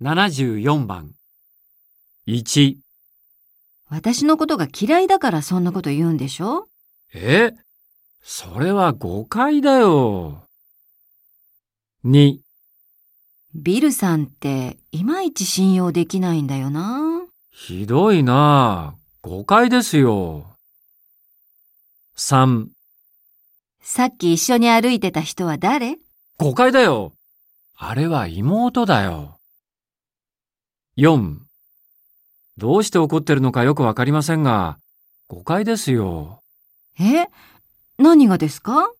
74番。1、私のことが嫌いだからそんなこと言うんでしょ？え？それは誤解だよ。2、ビルさんっていまいち信用できないんだよな。ひどいなあ。誤解ですよ。3、さっき一緒に歩いてた人は誰？誤解だよ。あれは妹だよ。4、どうして怒ってるのかよくわかりませんが、誤解ですよ。え？何がですか？